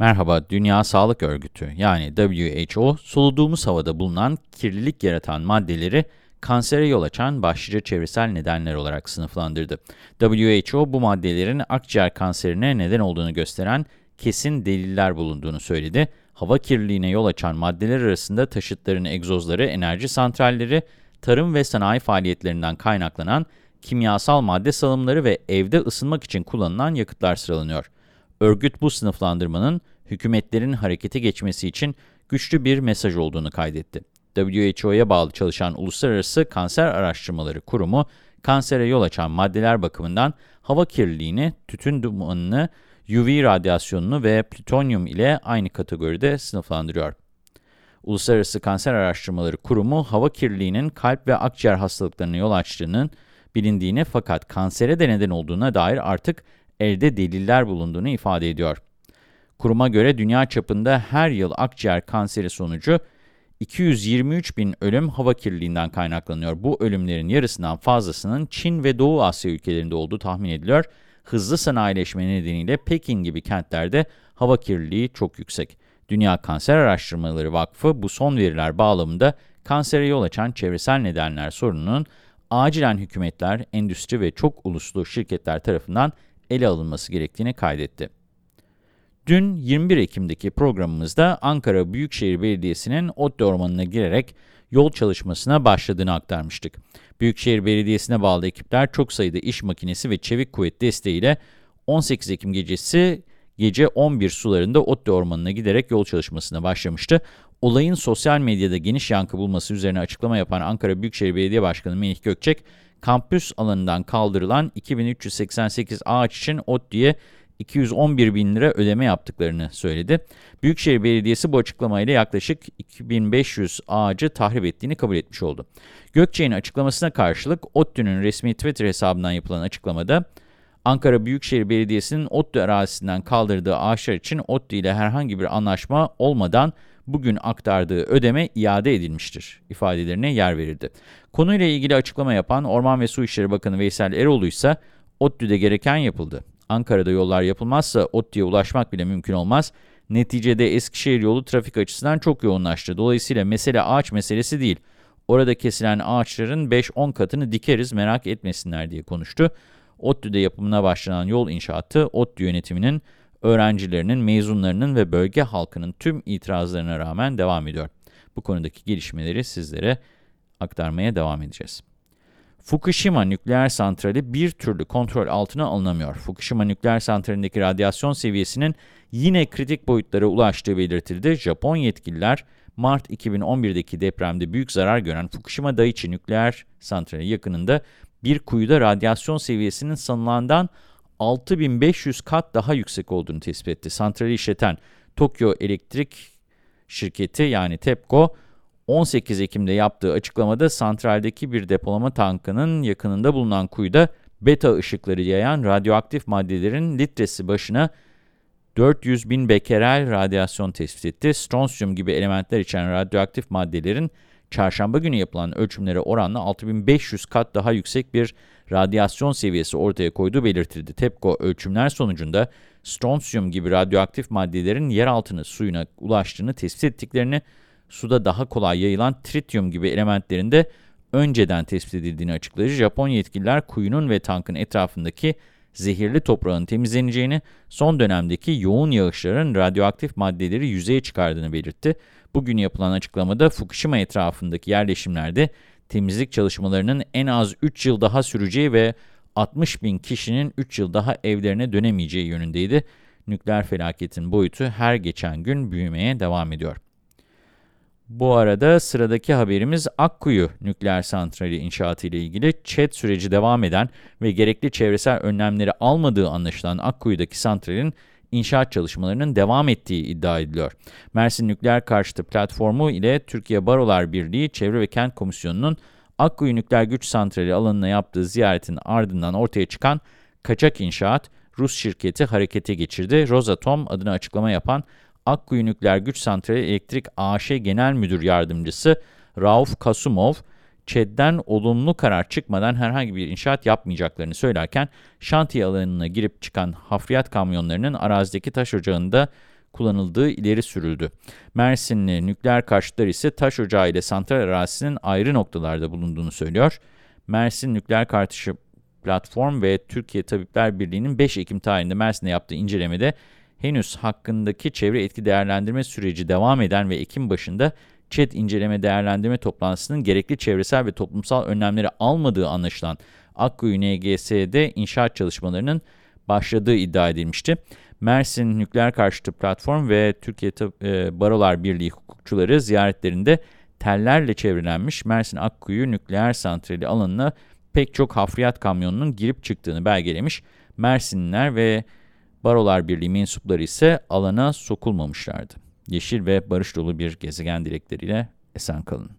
Merhaba, Dünya Sağlık Örgütü yani WHO, soluduğumuz havada bulunan kirlilik yaratan maddeleri kansere yol açan başlıca çevresel nedenler olarak sınıflandırdı. WHO bu maddelerin akciğer kanserine neden olduğunu gösteren kesin deliller bulunduğunu söyledi. Hava kirliliğine yol açan maddeler arasında taşıtların egzozları, enerji santralleri, tarım ve sanayi faaliyetlerinden kaynaklanan kimyasal madde salımları ve evde ısınmak için kullanılan yakıtlar sıralanıyor. Örgüt bu sınıflandırmanın hükümetlerin harekete geçmesi için güçlü bir mesaj olduğunu kaydetti. WHO'ya bağlı çalışan Uluslararası Kanser Araştırmaları Kurumu, kansere yol açan maddeler bakımından hava kirliliğini, tütün dumanını, UV radyasyonunu ve plütonyum ile aynı kategoride sınıflandırıyor. Uluslararası Kanser Araştırmaları Kurumu, hava kirliliğinin kalp ve akciğer hastalıklarına yol açtığının bilindiğini fakat kansere de neden olduğuna dair artık elde deliller bulunduğunu ifade ediyor. Kuruma göre dünya çapında her yıl akciğer kanseri sonucu 223 bin ölüm hava kirliliğinden kaynaklanıyor. Bu ölümlerin yarısından fazlasının Çin ve Doğu Asya ülkelerinde olduğu tahmin ediliyor. Hızlı sanayileşme nedeniyle Pekin gibi kentlerde hava kirliliği çok yüksek. Dünya Kanser Araştırmaları Vakfı bu son veriler bağlamında kansere yol açan çevresel nedenler sorununun acilen hükümetler, endüstri ve çok uluslu şirketler tarafından ele alınması gerektiğini kaydetti. Dün 21 Ekim'deki programımızda Ankara Büyükşehir Belediyesi'nin Otlu Ormanı'na girerek yol çalışmasına başladığını aktarmıştık. Büyükşehir Belediyesi'ne bağlı ekipler çok sayıda iş makinesi ve çevik kuvvet desteğiyle 18 Ekim gecesi gece 11 sularında Otlu Ormanı'na giderek yol çalışmasına başlamıştı. Olayın sosyal medyada geniş yankı bulması üzerine açıklama yapan Ankara Büyükşehir Belediye Başkanı Melih Gökçek, kampüs alanından kaldırılan 2388 ağaç için ODTÜ'ye 211 bin lira ödeme yaptıklarını söyledi. Büyükşehir Belediyesi bu açıklamayla yaklaşık 2500 ağacı tahrip ettiğini kabul etmiş oldu. Gökçe'nin açıklamasına karşılık ODTÜ'nün resmi Twitter hesabından yapılan açıklamada, Ankara Büyükşehir Belediyesi'nin ODTÜ arazisinden kaldırdığı ağaçlar için ODTÜ ile herhangi bir anlaşma olmadan bugün aktardığı ödeme iade edilmiştir ifadelerine yer verildi. Konuyla ilgili açıklama yapan Orman ve Su İşleri Bakanı Veysel Eroğlu ise ODTÜ'de gereken yapıldı. Ankara'da yollar yapılmazsa ODTÜ'ye ulaşmak bile mümkün olmaz. Neticede Eskişehir yolu trafik açısından çok yoğunlaştı. Dolayısıyla mesele ağaç meselesi değil. Orada kesilen ağaçların 5-10 katını dikeriz merak etmesinler diye konuştu. ODTÜ'de yapımına başlanan yol inşaatı ODTÜ yönetiminin, öğrencilerinin, mezunlarının ve bölge halkının tüm itirazlarına rağmen devam ediyor. Bu konudaki gelişmeleri sizlere aktarmaya devam edeceğiz. Fukushima nükleer santrali bir türlü kontrol altına alınamıyor. Fukushima nükleer santralindeki radyasyon seviyesinin yine kritik boyutlara ulaştığı belirtildi. Japon yetkililer Mart 2011'deki depremde büyük zarar gören Fukushima Daiichi nükleer santrali yakınında bir kuyuda radyasyon seviyesinin sanılandan 6500 kat daha yüksek olduğunu tespit etti. Santrali işleten Tokyo Elektrik Şirketi yani TEPCO 18 Ekim'de yaptığı açıklamada santraldeki bir depolama tankının yakınında bulunan kuyuda beta ışıkları yayan radyoaktif maddelerin litresi başına 400 bin bekerel radyasyon tespit etti. Stronsiyum gibi elementler içeren radyoaktif maddelerin çarşamba günü yapılan ölçümlere oranla 6500 kat daha yüksek bir radyasyon seviyesi ortaya koyduğu belirtildi. TEPCO ölçümler sonucunda stronsiyum gibi radyoaktif maddelerin yer altına suyuna ulaştığını tespit ettiklerini suda daha kolay yayılan trityum gibi elementlerin de önceden tespit edildiğini açıkladı. Japon yetkililer kuyunun ve tankın etrafındaki zehirli toprağın temizleneceğini, son dönemdeki yoğun yağışların radyoaktif maddeleri yüzeye çıkardığını belirtti. Bugün yapılan açıklamada Fukushima etrafındaki yerleşimlerde temizlik çalışmalarının en az 3 yıl daha süreceği ve 60 bin kişinin 3 yıl daha evlerine dönemeyeceği yönündeydi. Nükleer felaketin boyutu her geçen gün büyümeye devam ediyor. Bu arada sıradaki haberimiz Akkuyu nükleer santrali inşaatı ile ilgili ÇED süreci devam eden ve gerekli çevresel önlemleri almadığı anlaşılan Akkuyu'daki santralin inşaat çalışmalarının devam ettiği iddia ediliyor. Mersin Nükleer Karşıtı Platformu ile Türkiye Barolar Birliği Çevre ve Kent Komisyonu'nun Akkuyu Nükleer Güç Santrali alanına yaptığı ziyaretin ardından ortaya çıkan kaçak inşaat, Rus şirketi harekete geçirdi. Rosatom adına açıklama yapan Akkuyu Nükleer Güç Santrali Elektrik AŞ Genel Müdür Yardımcısı Rauf Kasumov, ÇED'den olumlu karar çıkmadan herhangi bir inşaat yapmayacaklarını söylerken, şantiye alanına girip çıkan hafriyat kamyonlarının arazideki taş ocağında kullanıldığı ileri sürüldü. Mersinli nükleer karşıtlar ise taş ocağı ile santral arazisinin ayrı noktalarda bulunduğunu söylüyor. Mersin Nükleer Karşı Platform ve Türkiye Tabipler Birliği'nin 5 Ekim tarihinde Mersin'de yaptığı incelemede henüz hakkındaki çevre etki değerlendirme süreci devam eden ve Ekim başında ÇED inceleme değerlendirme toplantısının gerekli çevresel ve toplumsal önlemleri almadığı anlaşılan Akkuyu NGS'de inşaat çalışmalarının başladığı iddia edilmişti. Mersin Nükleer Karşıtı Platform ve Türkiye e, Barolar Birliği hukukçuları ziyaretlerinde tellerle çevrilenmiş Mersin Akkuyu Nükleer Santrali alanına pek çok hafriyat kamyonunun girip çıktığını belgelemiş. Mersinliler ve Barolar Birliği mensupları ise alana sokulmamışlardı. Yeşil ve barış dolu bir gezegen dilekleriyle esen kalın.